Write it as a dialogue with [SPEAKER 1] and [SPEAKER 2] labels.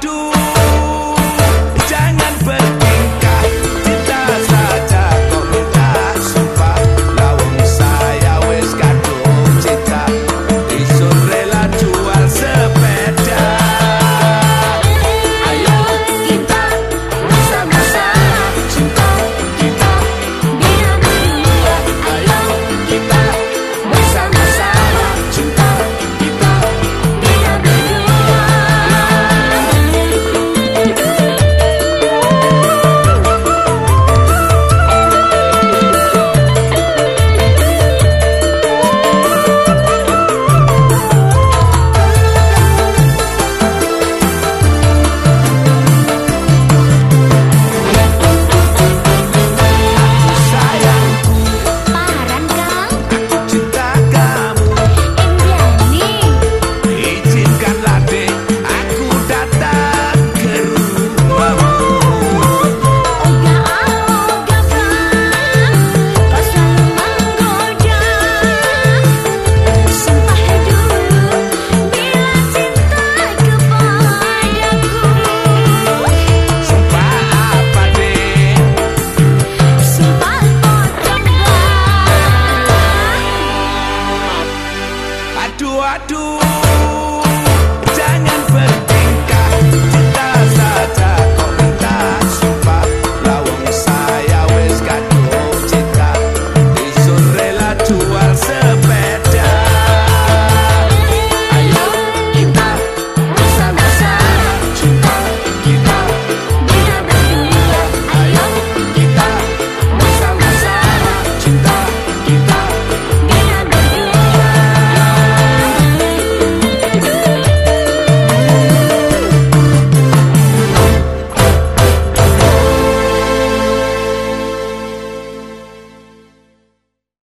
[SPEAKER 1] do